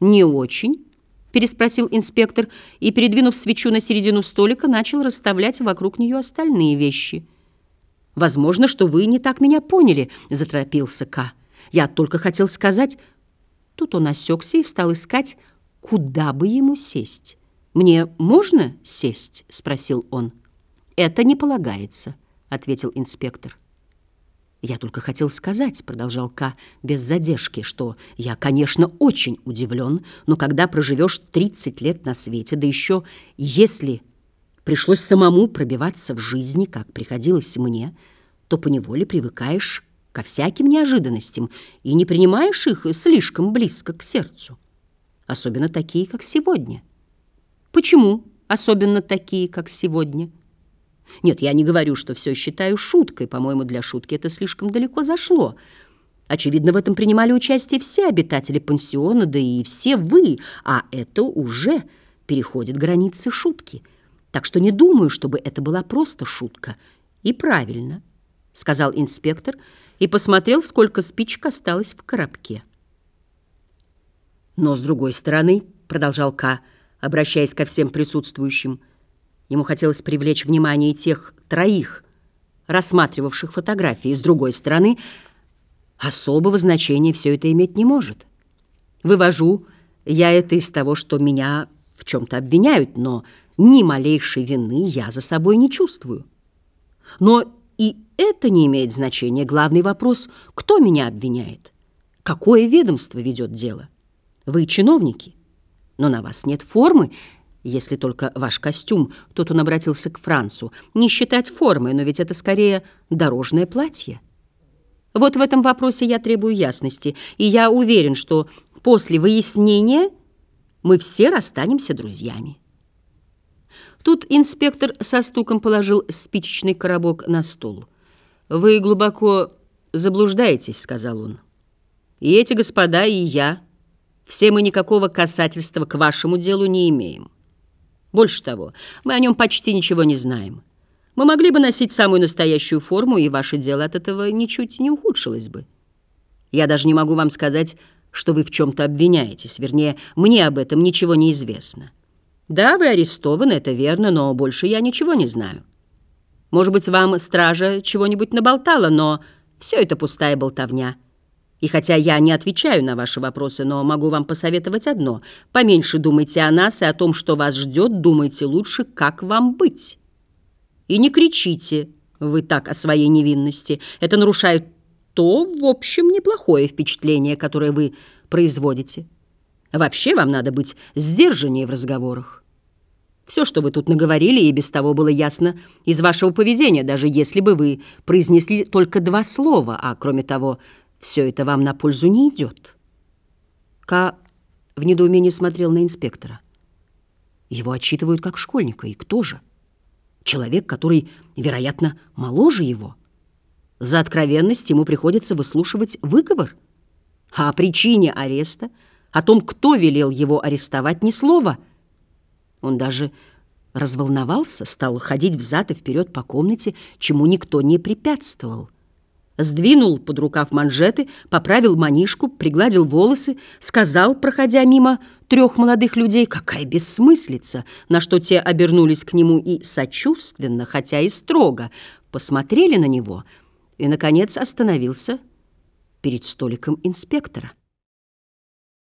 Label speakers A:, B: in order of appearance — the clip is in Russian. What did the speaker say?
A: «Не очень», — переспросил инспектор и, передвинув свечу на середину столика, начал расставлять вокруг нее остальные вещи. «Возможно, что вы не так меня поняли», — заторопился К. «Я только хотел сказать...» Тут он осекся и стал искать, куда бы ему сесть. «Мне можно сесть?» — спросил он. «Это не полагается», — ответил инспектор. «Я только хотел сказать», — продолжал К. без задержки, «что я, конечно, очень удивлен, но когда проживешь 30 лет на свете, да еще если пришлось самому пробиваться в жизни, как приходилось мне, то поневоле привыкаешь ко всяким неожиданностям и не принимаешь их слишком близко к сердцу, особенно такие, как сегодня». «Почему особенно такие, как сегодня?» Нет, я не говорю, что все считаю шуткой. По-моему, для шутки это слишком далеко зашло. Очевидно, в этом принимали участие все обитатели пансиона, да и все вы, а это уже переходит границы шутки. Так что не думаю, чтобы это была просто шутка. И правильно, сказал инспектор и посмотрел, сколько спичек осталось в коробке. Но, с другой стороны, продолжал К, обращаясь ко всем присутствующим, Ему хотелось привлечь внимание тех троих, рассматривавших фотографии. С другой стороны, особого значения все это иметь не может. Вывожу я это из того, что меня в чем-то обвиняют, но ни малейшей вины я за собой не чувствую. Но и это не имеет значения. Главный вопрос, кто меня обвиняет? Какое ведомство ведет дело? Вы чиновники, но на вас нет формы, если только ваш костюм, тут он обратился к Францу, не считать формой, но ведь это скорее дорожное платье. Вот в этом вопросе я требую ясности, и я уверен, что после выяснения мы все расстанемся друзьями. Тут инспектор со стуком положил спичечный коробок на стол. «Вы глубоко заблуждаетесь», — сказал он. «И эти господа, и я, все мы никакого касательства к вашему делу не имеем». Больше того, мы о нем почти ничего не знаем. Мы могли бы носить самую настоящую форму, и ваше дело от этого ничуть не ухудшилось бы. Я даже не могу вам сказать, что вы в чем-то обвиняетесь. Вернее, мне об этом ничего не известно. Да, вы арестованы, это верно, но больше я ничего не знаю. Может быть, вам стража чего-нибудь наболтала, но все это пустая болтовня. И хотя я не отвечаю на ваши вопросы, но могу вам посоветовать одно. Поменьше думайте о нас и о том, что вас ждет, думайте лучше, как вам быть. И не кричите вы так о своей невинности. Это нарушает то, в общем, неплохое впечатление, которое вы производите. Вообще вам надо быть сдержаннее в разговорах. Все, что вы тут наговорили, и без того было ясно из вашего поведения, даже если бы вы произнесли только два слова, а кроме того все это вам на пользу не идет. Ка в недоумении смотрел на инспектора. Его отчитывают как школьника. И кто же? Человек, который, вероятно, моложе его. За откровенность ему приходится выслушивать выговор. А о причине ареста, о том, кто велел его арестовать, ни слова. Он даже разволновался, стал ходить взад и вперед по комнате, чему никто не препятствовал сдвинул под рукав манжеты, поправил манишку, пригладил волосы, сказал, проходя мимо трех молодых людей, какая бессмыслица, на что те обернулись к нему и сочувственно, хотя и строго, посмотрели на него и, наконец, остановился перед столиком инспектора.